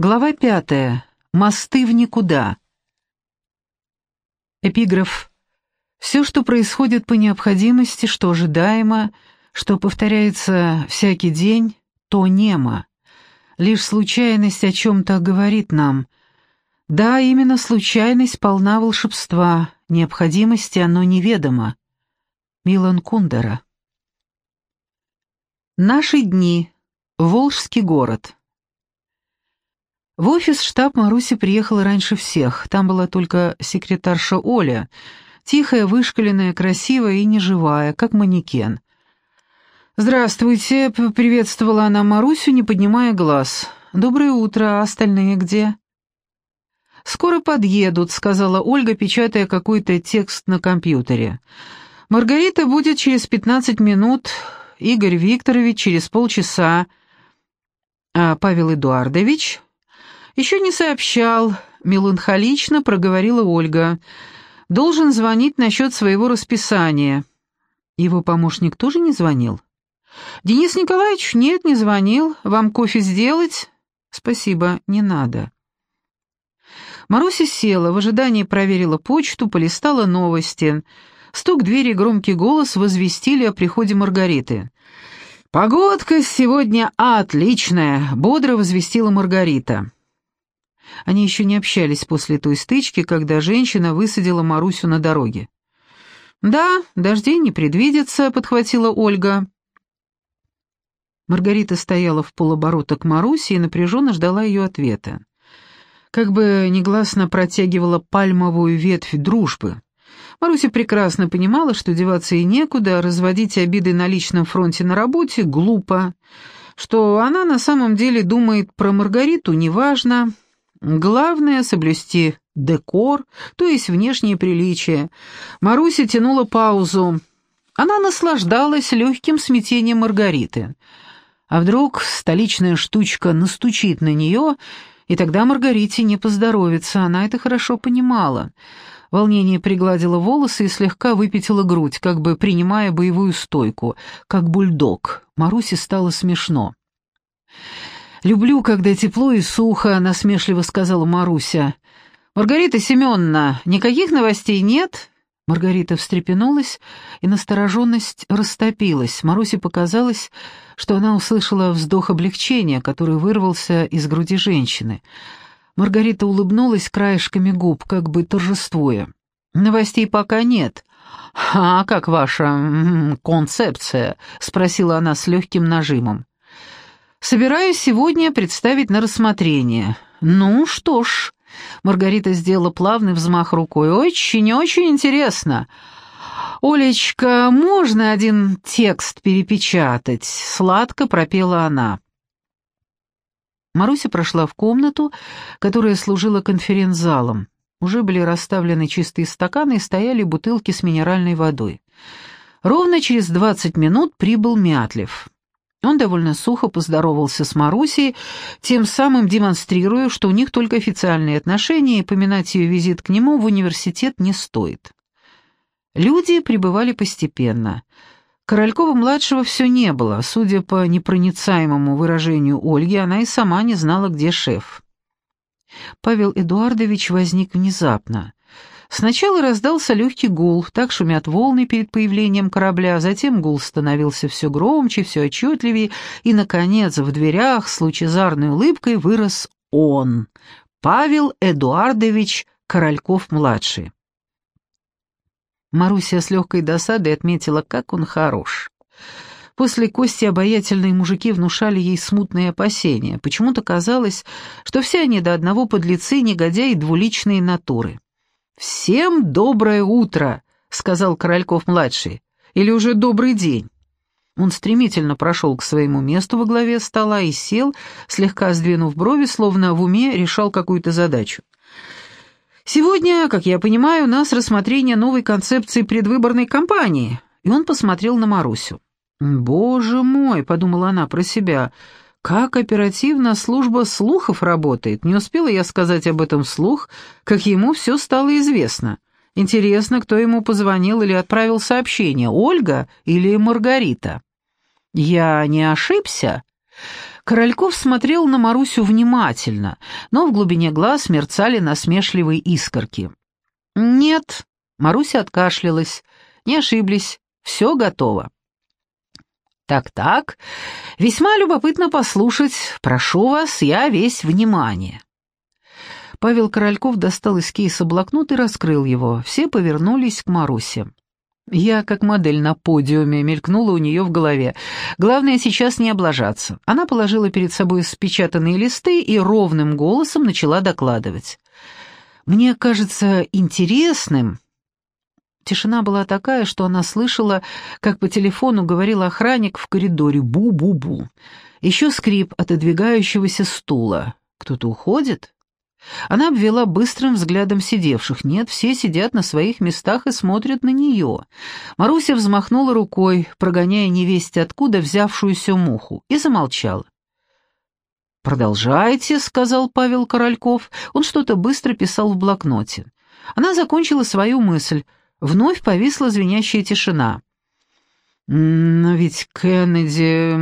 Глава пятая. Мосты в никуда. Эпиграф. Все, что происходит по необходимости, что ожидаемо, что повторяется всякий день, то немо. Лишь случайность о чем-то говорит нам. Да, именно случайность полна волшебства, необходимости оно неведомо. Милан Кундера. Наши дни. Волжский город. В офис штаб Маруси приехала раньше всех. Там была только секретарша Оля, тихая, вышкаленная, красивая и неживая, как манекен. «Здравствуйте», — приветствовала она Марусю, не поднимая глаз. «Доброе утро, а остальные где?» «Скоро подъедут», — сказала Ольга, печатая какой-то текст на компьютере. «Маргарита будет через пятнадцать минут, Игорь Викторович через полчаса, а Павел Эдуардович «Еще не сообщал», — меланхолично проговорила Ольга. «Должен звонить насчет своего расписания». Его помощник тоже не звонил? «Денис Николаевич, нет, не звонил. Вам кофе сделать?» «Спасибо, не надо». Маруся села, в ожидании проверила почту, полистала новости. Стук двери громкий голос возвестили о приходе Маргариты. «Погодка сегодня отличная», — бодро возвестила Маргарита. Они еще не общались после той стычки, когда женщина высадила Марусю на дороге. «Да, дождей не предвидится», — подхватила Ольга. Маргарита стояла в полоборота к Марусе и напряженно ждала ее ответа. Как бы негласно протягивала пальмовую ветвь дружбы. Маруся прекрасно понимала, что деваться и некуда, разводить обиды на личном фронте на работе глупо, что она на самом деле думает про Маргариту неважно, Главное — соблюсти декор, то есть внешнее приличие. Маруся тянула паузу. Она наслаждалась легким смятением Маргариты. А вдруг столичная штучка настучит на нее, и тогда Маргарите не поздоровится, она это хорошо понимала. Волнение пригладило волосы и слегка выпятило грудь, как бы принимая боевую стойку, как бульдог. Марусе стало смешно. «Люблю, когда тепло и сухо», — насмешливо сказала Маруся. «Маргарита Семеновна, никаких новостей нет?» Маргарита встрепенулась, и настороженность растопилась. Марусе показалось, что она услышала вздох облегчения, который вырвался из груди женщины. Маргарита улыбнулась краешками губ, как бы торжествуя. «Новостей пока нет». «А как ваша концепция?» — спросила она с легким нажимом. Собираюсь сегодня представить на рассмотрение. Ну что ж, Маргарита сделала плавный взмах рукой. Очень-очень интересно. Олечка, можно один текст перепечатать? Сладко пропела она. Маруся прошла в комнату, которая служила конференц-залом. Уже были расставлены чистые стаканы и стояли бутылки с минеральной водой. Ровно через двадцать минут прибыл Мятлев. Он довольно сухо поздоровался с Марусей, тем самым демонстрируя, что у них только официальные отношения, и поминать ее визит к нему в университет не стоит. Люди прибывали постепенно. Королькова-младшего все не было. Судя по непроницаемому выражению Ольги, она и сама не знала, где шеф. Павел Эдуардович возник внезапно. Сначала раздался легкий гул, так шумят волны перед появлением корабля, затем гул становился все громче, все отчетливее, и, наконец, в дверях с лучезарной улыбкой вырос он, Павел Эдуардович Корольков-младший. Маруся с легкой досадой отметила, как он хорош. После Кости обаятельные мужики внушали ей смутные опасения. Почему-то казалось, что все они до одного подлецы, негодяи двуличные натуры. «Всем доброе утро», — сказал Корольков-младший. «Или уже добрый день». Он стремительно прошел к своему месту во главе стола и сел, слегка сдвинув брови, словно в уме решал какую-то задачу. «Сегодня, как я понимаю, у нас рассмотрение новой концепции предвыборной кампании», и он посмотрел на Марусю. «Боже мой», — подумала она про себя, — как оперативно служба слухов работает. Не успела я сказать об этом вслух, как ему все стало известно. Интересно, кто ему позвонил или отправил сообщение, Ольга или Маргарита? Я не ошибся? Корольков смотрел на Марусю внимательно, но в глубине глаз мерцали насмешливые искорки. «Нет», — Маруся откашлялась, — «не ошиблись, все готово». «Так-так, весьма любопытно послушать. Прошу вас, я весь внимание». Павел Корольков достал из кейса блокнот и раскрыл его. Все повернулись к Марусе. Я, как модель на подиуме, мелькнула у нее в голове. Главное сейчас не облажаться. Она положила перед собой спечатанные листы и ровным голосом начала докладывать. «Мне кажется интересным...» Тишина была такая, что она слышала, как по телефону говорил охранник в коридоре «бу-бу-бу». Еще скрип отодвигающегося стула. «Кто-то уходит?» Она обвела быстрым взглядом сидевших. Нет, все сидят на своих местах и смотрят на нее. Маруся взмахнула рукой, прогоняя невесть откуда взявшуюся муху, и замолчала. «Продолжайте», — сказал Павел Корольков. Он что-то быстро писал в блокноте. Она закончила свою мысль. Вновь повисла звенящая тишина. «Но ведь Кеннеди...»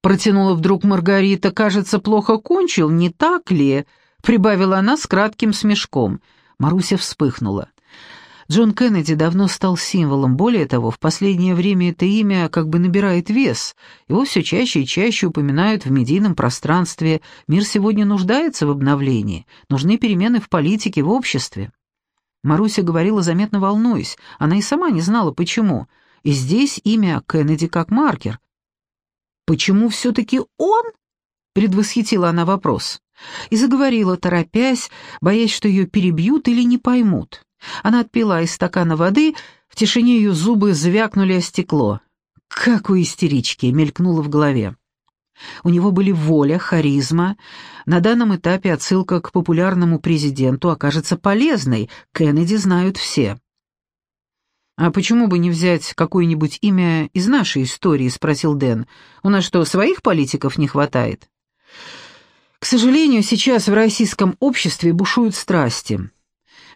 Протянула вдруг Маргарита. «Кажется, плохо кончил, не так ли?» Прибавила она с кратким смешком. Маруся вспыхнула. Джон Кеннеди давно стал символом. Более того, в последнее время это имя как бы набирает вес. Его все чаще и чаще упоминают в медийном пространстве. Мир сегодня нуждается в обновлении. Нужны перемены в политике, в обществе. Маруся говорила, заметно волнуясь. Она и сама не знала, почему. И здесь имя Кеннеди как маркер, «Почему все-таки он?» — предвосхитила она вопрос. И заговорила, торопясь, боясь, что ее перебьют или не поймут. Она отпила из стакана воды, в тишине ее зубы звякнули о стекло. «Как у истерички!» — мелькнуло в голове. У него были воля, харизма. На данном этапе отсылка к популярному президенту окажется полезной, Кеннеди знают все. «А почему бы не взять какое-нибудь имя из нашей истории?» — спросил Дэн. «У нас что, своих политиков не хватает?» «К сожалению, сейчас в российском обществе бушуют страсти.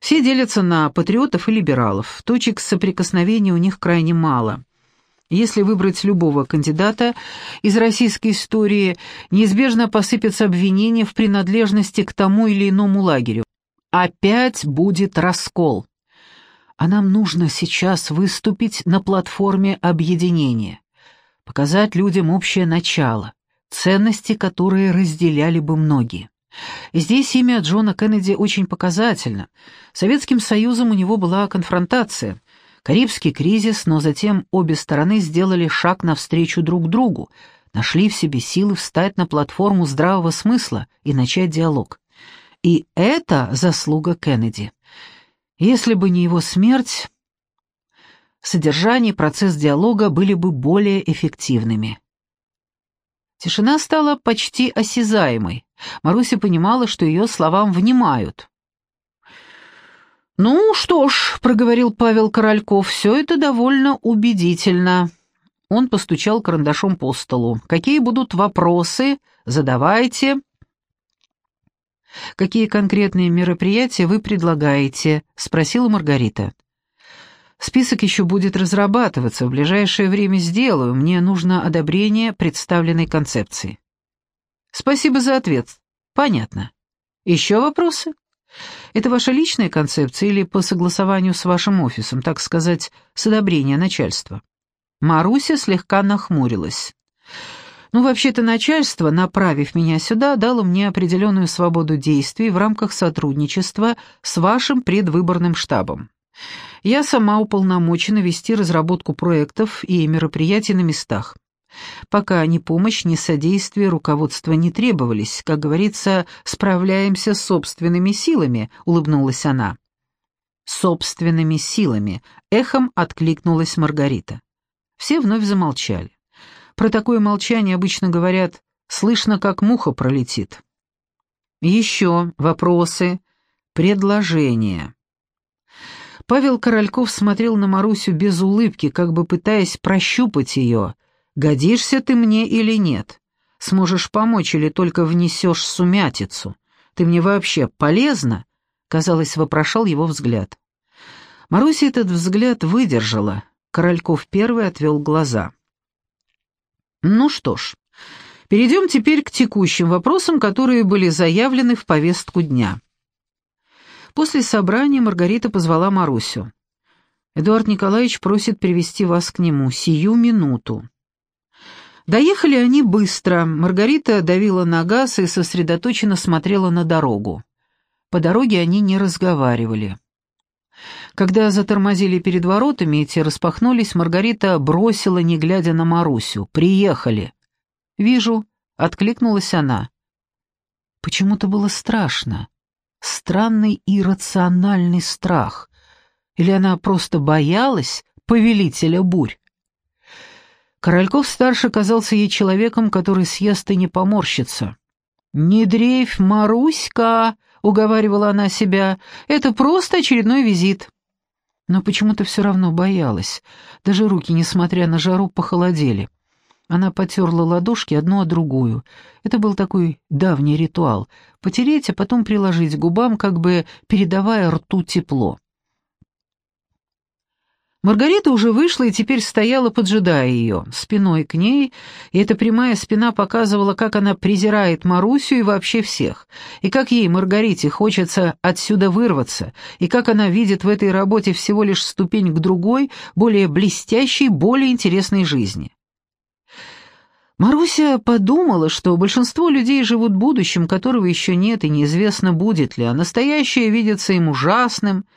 Все делятся на патриотов и либералов. Точек соприкосновения у них крайне мало. Если выбрать любого кандидата из российской истории, неизбежно посыпятся обвинения в принадлежности к тому или иному лагерю. Опять будет раскол» а нам нужно сейчас выступить на платформе объединения, показать людям общее начало, ценности, которые разделяли бы многие. здесь имя Джона Кеннеди очень показательно. Советским Союзом у него была конфронтация, Карибский кризис, но затем обе стороны сделали шаг навстречу друг другу, нашли в себе силы встать на платформу здравого смысла и начать диалог. И это заслуга Кеннеди. Если бы не его смерть, содержание и процесс диалога были бы более эффективными. Тишина стала почти осязаемой. Маруся понимала, что ее словам внимают. «Ну что ж», — проговорил Павел Корольков, — «все это довольно убедительно». Он постучал карандашом по столу. «Какие будут вопросы? Задавайте». «Какие конкретные мероприятия вы предлагаете?» — спросила Маргарита. «Список еще будет разрабатываться, в ближайшее время сделаю, мне нужно одобрение представленной концепции». «Спасибо за ответ. Понятно. Еще вопросы?» «Это ваша личная концепция или по согласованию с вашим офисом, так сказать, с одобрения начальства?» Маруся слегка нахмурилась. Ну, вообще-то начальство, направив меня сюда, дало мне определенную свободу действий в рамках сотрудничества с вашим предвыборным штабом. Я сама уполномочена вести разработку проектов и мероприятий на местах. Пока ни помощь, ни содействие руководства не требовались, как говорится, справляемся с собственными силами, улыбнулась она. Собственными силами, эхом откликнулась Маргарита. Все вновь замолчали. Про такое молчание обычно говорят «слышно, как муха пролетит». Еще вопросы, предложения. Павел Корольков смотрел на Марусю без улыбки, как бы пытаясь прощупать ее. «Годишься ты мне или нет? Сможешь помочь или только внесешь сумятицу? Ты мне вообще полезна?» Казалось, вопрошал его взгляд. Маруся этот взгляд выдержала. Корольков первый отвел глаза. Ну что ж, Перейдем теперь к текущим вопросам, которые были заявлены в повестку дня. После собрания Маргарита позвала Марусю. «Эдуард Николаевич просит привести вас к нему сию минуту». Доехали они быстро. Маргарита давила на газ и сосредоточенно смотрела на дорогу. По дороге они не разговаривали. Когда затормозили перед воротами и те распахнулись, Маргарита бросила, не глядя на Марусю. «Приехали». «Вижу», — откликнулась она. Почему-то было страшно. Странный иррациональный страх. Или она просто боялась повелителя бурь? Корольков-старший казался ей человеком, который съест и не поморщится. «Не дрейфь, Маруська!» — уговаривала она себя. «Это просто очередной визит». Но почему-то все равно боялась. Даже руки, несмотря на жару, похолодели. Она потерла ладошки одну о другую. Это был такой давний ритуал — потереть, а потом приложить к губам, как бы передавая рту тепло. Маргарита уже вышла и теперь стояла, поджидая ее, спиной к ней, и эта прямая спина показывала, как она презирает Марусю и вообще всех, и как ей, Маргарите, хочется отсюда вырваться, и как она видит в этой работе всего лишь ступень к другой, более блестящей, более интересной жизни. Маруся подумала, что большинство людей живут будущим, которого еще нет и неизвестно будет ли, а настоящее видится им ужасным —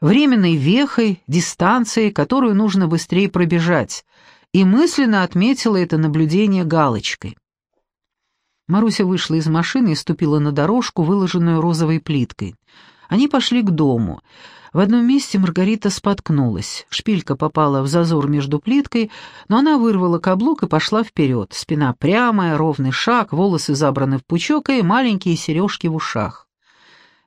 временной вехой, дистанцией, которую нужно быстрее пробежать, и мысленно отметила это наблюдение галочкой. Маруся вышла из машины и ступила на дорожку, выложенную розовой плиткой. Они пошли к дому. В одном месте Маргарита споткнулась. Шпилька попала в зазор между плиткой, но она вырвала каблук и пошла вперед. Спина прямая, ровный шаг, волосы забраны в пучок и маленькие сережки в ушах.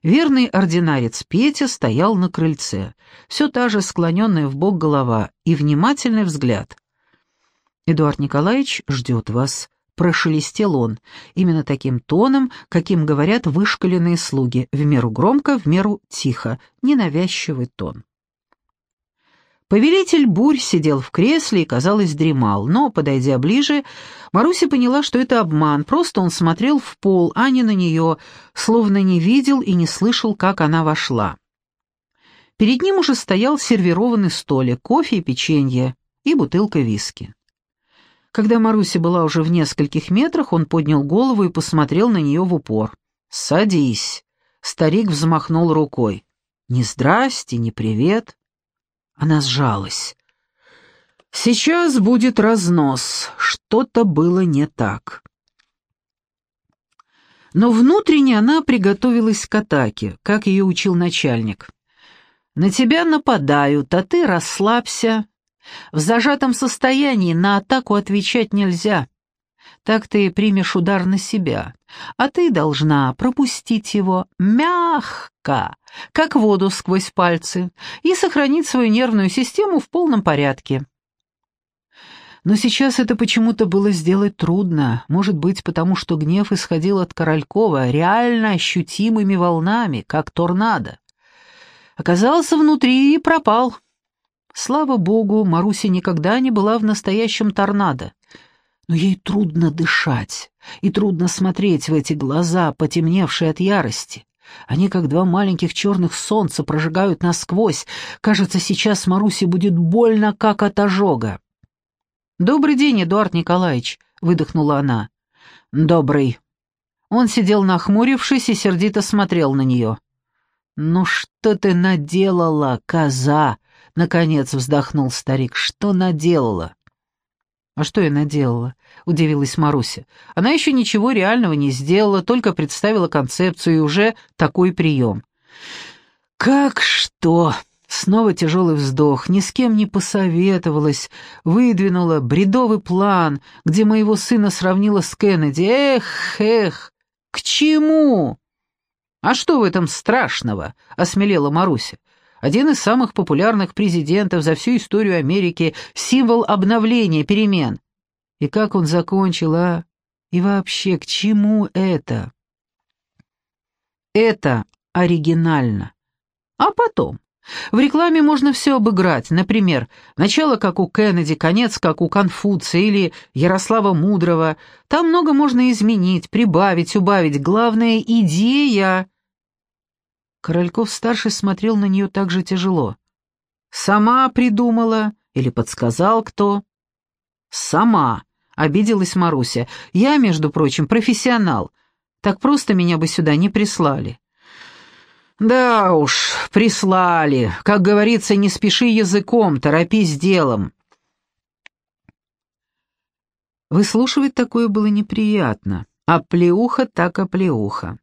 Верный ординарец Петя стоял на крыльце, все та же склоненная в бок голова и внимательный взгляд. «Эдуард Николаевич ждет вас», — прошелестел он, именно таким тоном, каким говорят вышкаленные слуги, в меру громко, в меру тихо, ненавязчивый тон. Повелитель бурь сидел в кресле и, казалось, дремал, но, подойдя ближе, Маруся поняла, что это обман, просто он смотрел в пол, а не на нее, словно не видел и не слышал, как она вошла. Перед ним уже стоял сервированный столик, кофе и печенье, и бутылка виски. Когда Маруся была уже в нескольких метрах, он поднял голову и посмотрел на нее в упор. «Садись!» Старик взмахнул рукой. «Ни здрасте, ни привет!» Она сжалась. Сейчас будет разнос, что-то было не так. Но внутренне она приготовилась к атаке, как ее учил начальник. «На тебя нападают, а ты расслабься. В зажатом состоянии на атаку отвечать нельзя. Так ты примешь удар на себя, а ты должна пропустить его мягко, как воду сквозь пальцы, и сохранить свою нервную систему в полном порядке. Но сейчас это почему-то было сделать трудно, может быть, потому что гнев исходил от Королькова реально ощутимыми волнами, как торнадо. Оказался внутри и пропал. Слава богу, Маруся никогда не была в настоящем торнадо но ей трудно дышать, и трудно смотреть в эти глаза, потемневшие от ярости. Они, как два маленьких черных солнца, прожигают насквозь. Кажется, сейчас Марусе будет больно, как от ожога. «Добрый день, Эдуард Николаевич», — выдохнула она. «Добрый». Он сидел нахмурившись и сердито смотрел на нее. «Ну что ты наделала, коза?» — наконец вздохнул старик. «Что наделала?» «А что я наделала?» — удивилась Маруся. «Она еще ничего реального не сделала, только представила концепцию и уже такой прием». «Как что?» Снова тяжелый вздох, ни с кем не посоветовалась, выдвинула бредовый план, где моего сына сравнила с Кеннеди. Эх, эх, к чему? А что в этом страшного? — осмелела Маруся. Один из самых популярных президентов за всю историю Америки, символ обновления, перемен. И как он закончил, а? И вообще, к чему это? Это оригинально. А потом, В рекламе можно все обыграть. Например, начало как у Кеннеди, конец как у Конфуция или Ярослава Мудрого. Там много можно изменить, прибавить, убавить. Главное — идея. Корольков-старший смотрел на нее так же тяжело. «Сама придумала? Или подсказал кто?» «Сама», — обиделась Маруся. «Я, между прочим, профессионал. Так просто меня бы сюда не прислали». «Да уж, прислали. Как говорится, не спеши языком, торопись делом». Выслушивать такое было неприятно. А плеуха так оплеуха.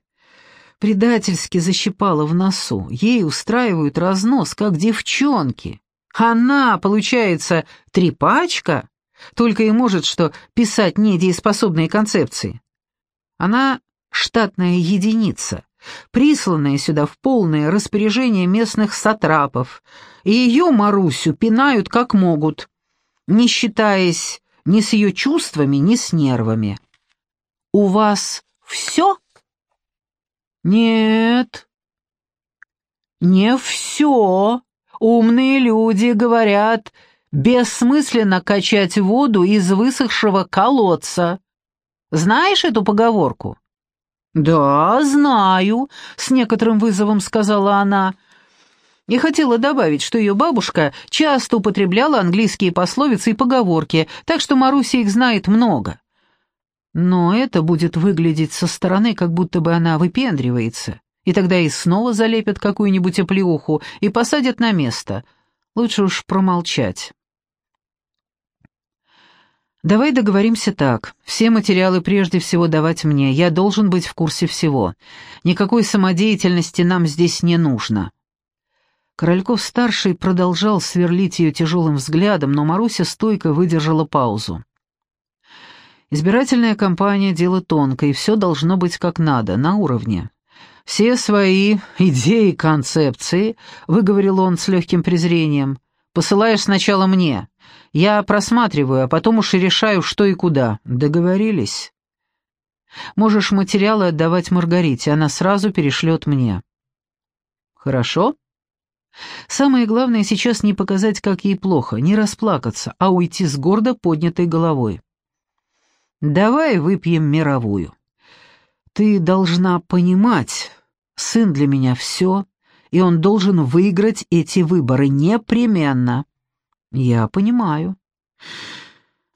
Предательски защипала в носу. Ей устраивают разнос, как девчонки. Она, получается, трепачка, только и может что писать недееспособные концепции. Она штатная единица, присланная сюда в полное распоряжение местных сатрапов, и ее, Марусю, пинают как могут, не считаясь ни с ее чувствами, ни с нервами. «У вас все?» «Нет, не все. Умные люди говорят, бессмысленно качать воду из высохшего колодца. Знаешь эту поговорку?» «Да, знаю», — с некоторым вызовом сказала она. И хотела добавить, что ее бабушка часто употребляла английские пословицы и поговорки, так что Маруся их знает много. Но это будет выглядеть со стороны, как будто бы она выпендривается, и тогда и снова залепят какую-нибудь оплеуху и посадят на место. Лучше уж промолчать. «Давай договоримся так. Все материалы прежде всего давать мне. Я должен быть в курсе всего. Никакой самодеятельности нам здесь не нужно». Корольков-старший продолжал сверлить ее тяжелым взглядом, но Маруся стойко выдержала паузу. «Избирательная кампания — дело тонкое, и все должно быть как надо, на уровне. Все свои идеи, концепции, — выговорил он с легким презрением, — посылаешь сначала мне». Я просматриваю, а потом уж и решаю, что и куда. Договорились? Можешь материалы отдавать Маргарите, она сразу перешлет мне. Хорошо? Самое главное сейчас не показать, как ей плохо, не расплакаться, а уйти с гордо поднятой головой. Давай выпьем мировую. Ты должна понимать, сын для меня все, и он должен выиграть эти выборы непременно. «Я понимаю».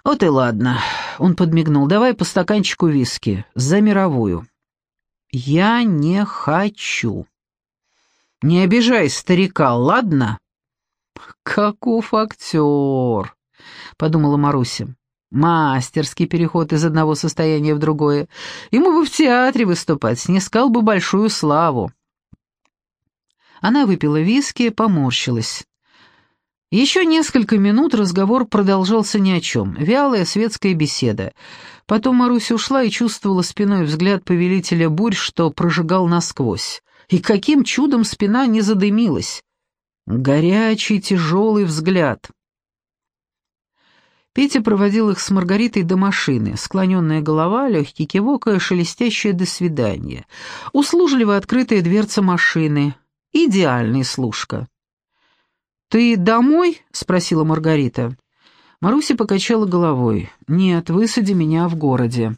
«Вот и ладно», — он подмигнул. «Давай по стаканчику виски. За мировую». «Я не хочу». «Не обижай старика, ладно?» «Каков актер», — подумала Маруся. «Мастерский переход из одного состояния в другое. Ему бы в театре выступать, снискал бы большую славу». Она выпила виски, поморщилась. Еще несколько минут разговор продолжался ни о чем, вялая светская беседа. Потом Маруся ушла и чувствовала спиной взгляд повелителя бурь, что прожигал насквозь. И каким чудом спина не задымилась. Горячий, тяжелый взгляд. Петя проводил их с Маргаритой до машины, склоненная голова, легкий кивок и шелестящее «до свидания». Услужливо открытая дверца машины. Идеальный служка. «Ты домой?» — спросила Маргарита. Маруся покачала головой. «Нет, высади меня в городе».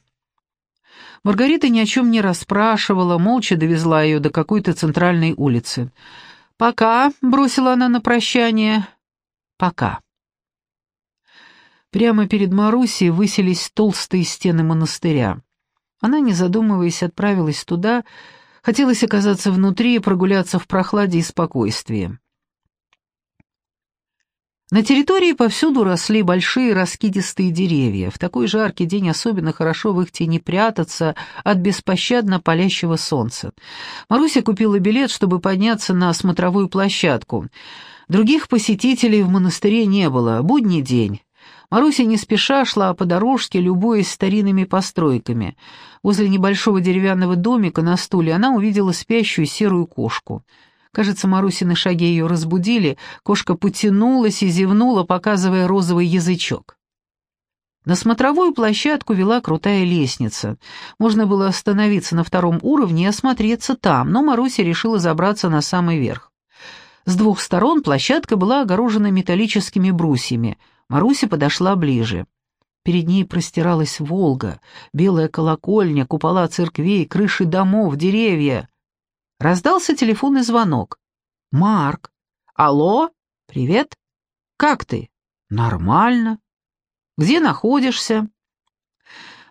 Маргарита ни о чем не расспрашивала, молча довезла ее до какой-то центральной улицы. «Пока», — бросила она на прощание. «Пока». Прямо перед Марусей высились толстые стены монастыря. Она, не задумываясь, отправилась туда, хотелось оказаться внутри и прогуляться в прохладе и спокойствии. На территории повсюду росли большие раскидистые деревья. В такой жаркий день особенно хорошо в их тени прятаться от беспощадно палящего солнца. Маруся купила билет, чтобы подняться на смотровую площадку. Других посетителей в монастыре не было. Будний день. Маруся не спеша шла по дорожке, любуясь старинными постройками. Возле небольшого деревянного домика на стуле она увидела спящую серую кошку — Кажется, Марусины шаги ее разбудили, кошка потянулась и зевнула, показывая розовый язычок. На смотровую площадку вела крутая лестница. Можно было остановиться на втором уровне и осмотреться там, но Маруся решила забраться на самый верх. С двух сторон площадка была огорожена металлическими брусьями. Маруся подошла ближе. Перед ней простиралась Волга, белая колокольня, купола церквей, крыши домов, деревья. Раздался телефонный звонок. «Марк! Алло? Привет? Как ты?» «Нормально. Где находишься?»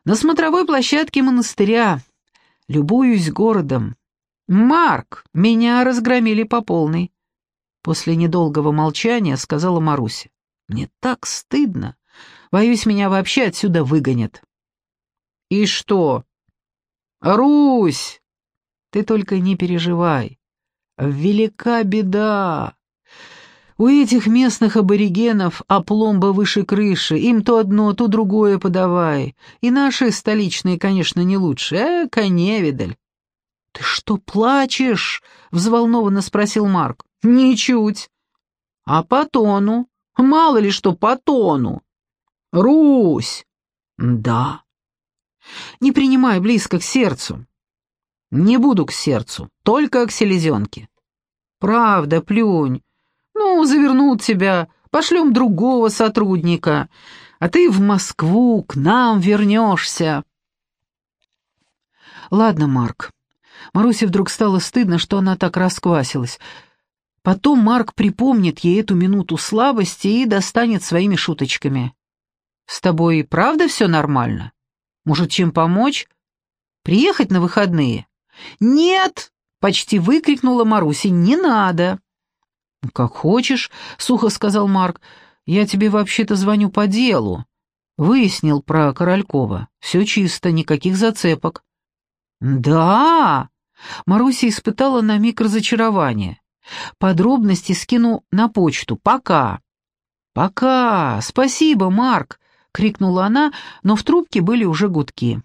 «На смотровой площадке монастыря. Любуюсь городом. Марк, меня разгромили по полной». После недолгого молчания сказала Маруся. «Мне так стыдно. Боюсь, меня вообще отсюда выгонят». «И что?» «Русь! Ты только не переживай. Велика беда. У этих местных аборигенов опломба выше крыши, им то одно, то другое подавай. И наши столичные, конечно, не лучше. Э, коневидаль. «Ты что, плачешь?» — взволнованно спросил Марк. «Ничуть. А по тону? Мало ли что по тону. Русь!» «Да». «Не принимай близко к сердцу». «Не буду к сердцу, только к селезенке». «Правда, плюнь. Ну, завернут тебя, пошлем другого сотрудника, а ты в Москву к нам вернешься». «Ладно, Марк». Марусе вдруг стало стыдно, что она так расквасилась. Потом Марк припомнит ей эту минуту слабости и достанет своими шуточками. «С тобой правда все нормально? Может, чем помочь? Приехать на выходные?» «Нет!» — почти выкрикнула Маруся. «Не надо!» «Как хочешь», — сухо сказал Марк. «Я тебе вообще-то звоню по делу. Выяснил про Королькова. Все чисто, никаких зацепок». «Да!» — Маруся испытала на миг разочарование. Подробности скину на почту. Пока. Пока. Спасибо, Марк, крикнула она, но в трубке были уже гудки.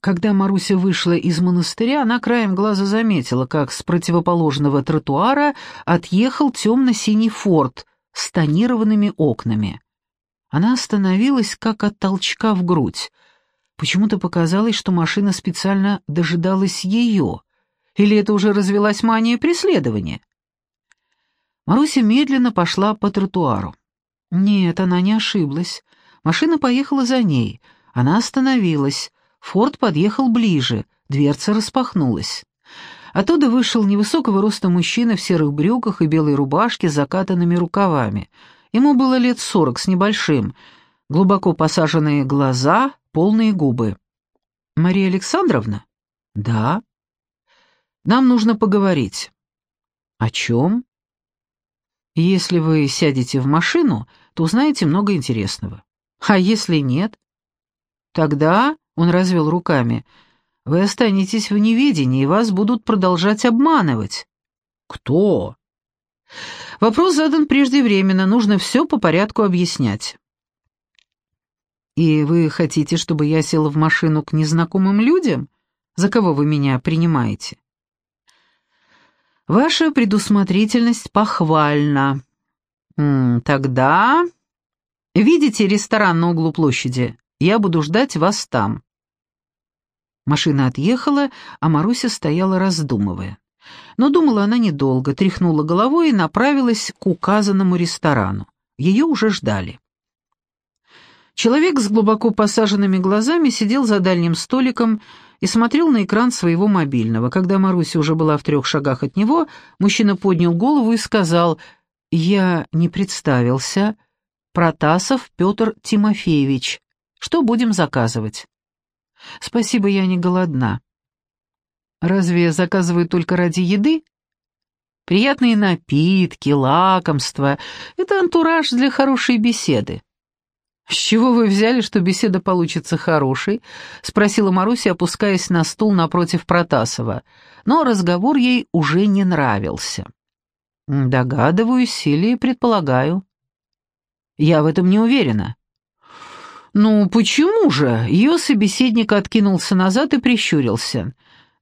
Когда Маруся вышла из монастыря, она краем глаза заметила, как с противоположного тротуара отъехал темно-синий форт с тонированными окнами. Она остановилась, как от толчка в грудь. Почему-то показалось, что машина специально дожидалась ее. Или это уже развелась мания преследования? Маруся медленно пошла по тротуару. Нет, она не ошиблась. Машина поехала за ней. Она остановилась. Форд подъехал ближе. Дверца распахнулась. Оттуда вышел невысокого роста мужчина в серых брюках и белой рубашке с закатанными рукавами. Ему было лет сорок с небольшим. Глубоко посаженные глаза, полные губы. «Мария Александровна?» «Да». «Нам нужно поговорить». «О чем?» Если вы сядете в машину, то узнаете много интересного. А если нет? Тогда, он развел руками, вы останетесь в неведении, и вас будут продолжать обманывать. Кто? Вопрос задан преждевременно, нужно все по порядку объяснять. И вы хотите, чтобы я села в машину к незнакомым людям? За кого вы меня принимаете? Ваша предусмотрительность похвальна. М тогда... Видите ресторан на углу площади? Я буду ждать вас там. Машина отъехала, а Маруся стояла раздумывая. Но думала она недолго, тряхнула головой и направилась к указанному ресторану. Ее уже ждали. Человек с глубоко посаженными глазами сидел за дальним столиком и смотрел на экран своего мобильного. Когда Маруся уже была в трех шагах от него, мужчина поднял голову и сказал «Я не представился. Протасов Петр Тимофеевич. Что будем заказывать?» «Спасибо, я не голодна». «Разве заказывают только ради еды?» «Приятные напитки, лакомства — это антураж для хорошей беседы». «С чего вы взяли, что беседа получится хорошей?» — спросила Маруся, опускаясь на стул напротив Протасова. Но разговор ей уже не нравился. «Догадываюсь или предполагаю». «Я в этом не уверена». «Ну, почему же?» — ее собеседник откинулся назад и прищурился.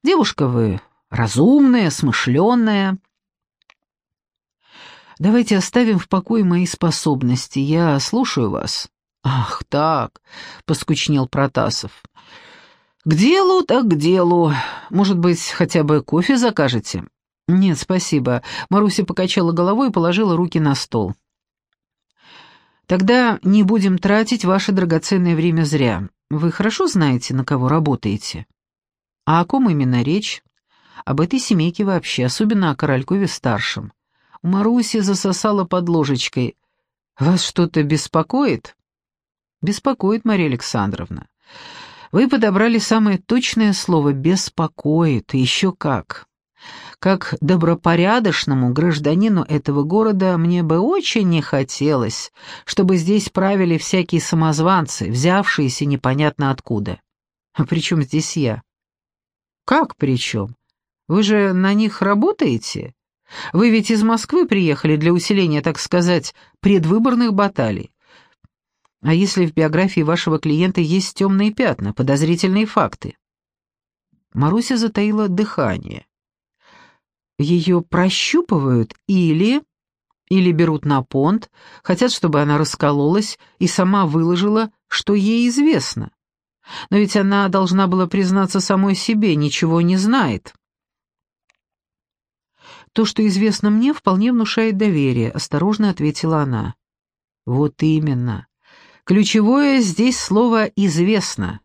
«Девушка вы разумная, смышленная». «Давайте оставим в покое мои способности. Я слушаю вас». «Ах так», — поскучнел Протасов. «К делу так к делу. Может быть, хотя бы кофе закажете?» «Нет, спасибо». Маруся покачала головой и положила руки на стол. «Тогда не будем тратить ваше драгоценное время зря. Вы хорошо знаете, на кого работаете?» «А о ком именно речь?» «Об этой семейке вообще, особенно о Королькове-старшем». У Маруси засосала под ложечкой. «Вас что-то беспокоит?» «Беспокоит, Мария Александровна. Вы подобрали самое точное слово «беспокоит», еще как. Как добропорядочному гражданину этого города мне бы очень не хотелось, чтобы здесь правили всякие самозванцы, взявшиеся непонятно откуда. А при чем здесь я? Как при чем? Вы же на них работаете? Вы ведь из Москвы приехали для усиления, так сказать, предвыборных баталий. А если в биографии вашего клиента есть темные пятна, подозрительные факты? Маруся затаила дыхание. Ее прощупывают или... Или берут на понт, хотят, чтобы она раскололась и сама выложила, что ей известно. Но ведь она должна была признаться самой себе, ничего не знает. «То, что известно мне, вполне внушает доверие», — осторожно ответила она. «Вот именно. Ключевое здесь слово «известно».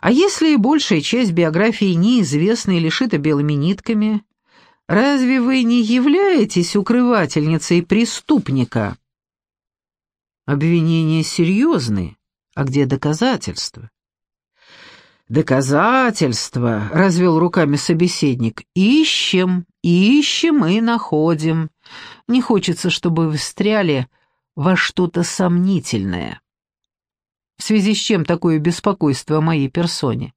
А если большая часть биографии неизвестна и лишита белыми нитками, Разве вы не являетесь укрывательницей преступника? Обвинения серьезны, а где доказательства? «Доказательства», — развел руками собеседник. «Ищем, ищем и находим. Не хочется, чтобы вы встряли во что-то сомнительное». В связи с чем такое беспокойство о моей персоне?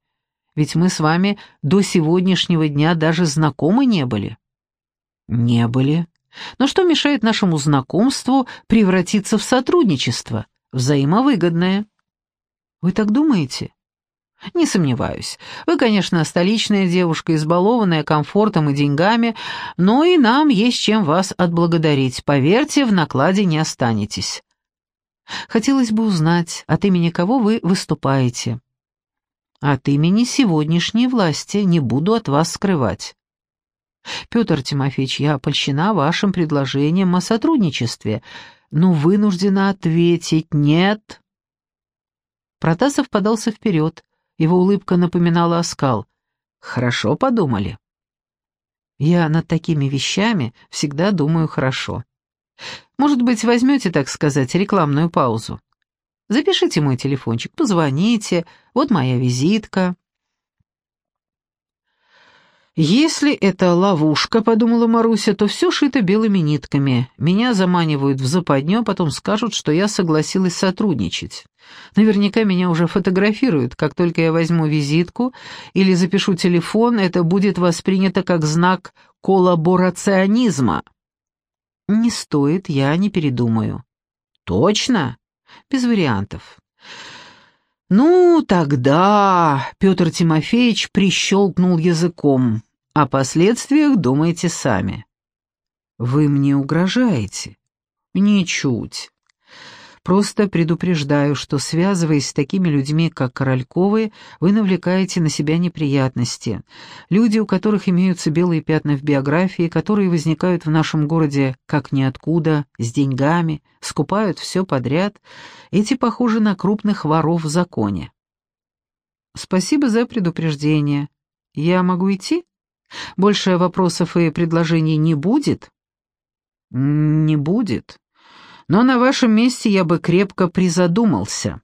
Ведь мы с вами до сегодняшнего дня даже знакомы не были. Не были. Но что мешает нашему знакомству превратиться в сотрудничество, взаимовыгодное? Вы так думаете? Не сомневаюсь. Вы, конечно, столичная девушка, избалованная комфортом и деньгами, но и нам есть чем вас отблагодарить. Поверьте, в накладе не останетесь. Хотелось бы узнать, от имени кого вы выступаете. От имени сегодняшней власти не буду от вас скрывать. Петр Тимофеевич, я польщена вашим предложением о сотрудничестве, но вынуждена ответить «нет». Протасов подался вперед, его улыбка напоминала оскал. «Хорошо подумали». Я над такими вещами всегда думаю хорошо. Может быть, возьмете, так сказать, рекламную паузу? Запишите мой телефончик, позвоните, вот моя визитка. «Если это ловушка», — подумала Маруся, — «то все шито белыми нитками. Меня заманивают в западню, а потом скажут, что я согласилась сотрудничать. Наверняка меня уже фотографируют. Как только я возьму визитку или запишу телефон, это будет воспринято как знак коллаборационизма». «Не стоит, я не передумаю». «Точно?» «Без вариантов». «Ну, тогда...» — Петр Тимофеевич прищелкнул языком. «О последствиях думайте сами». «Вы мне угрожаете?» «Ничуть. Просто предупреждаю, что, связываясь с такими людьми, как Корольковы, вы навлекаете на себя неприятности. Люди, у которых имеются белые пятна в биографии, которые возникают в нашем городе как ниоткуда, с деньгами, скупают все подряд, эти похожи на крупных воров в законе. Спасибо за предупреждение. Я могу идти? Больше вопросов и предложений не будет? Не будет но на вашем месте я бы крепко призадумался.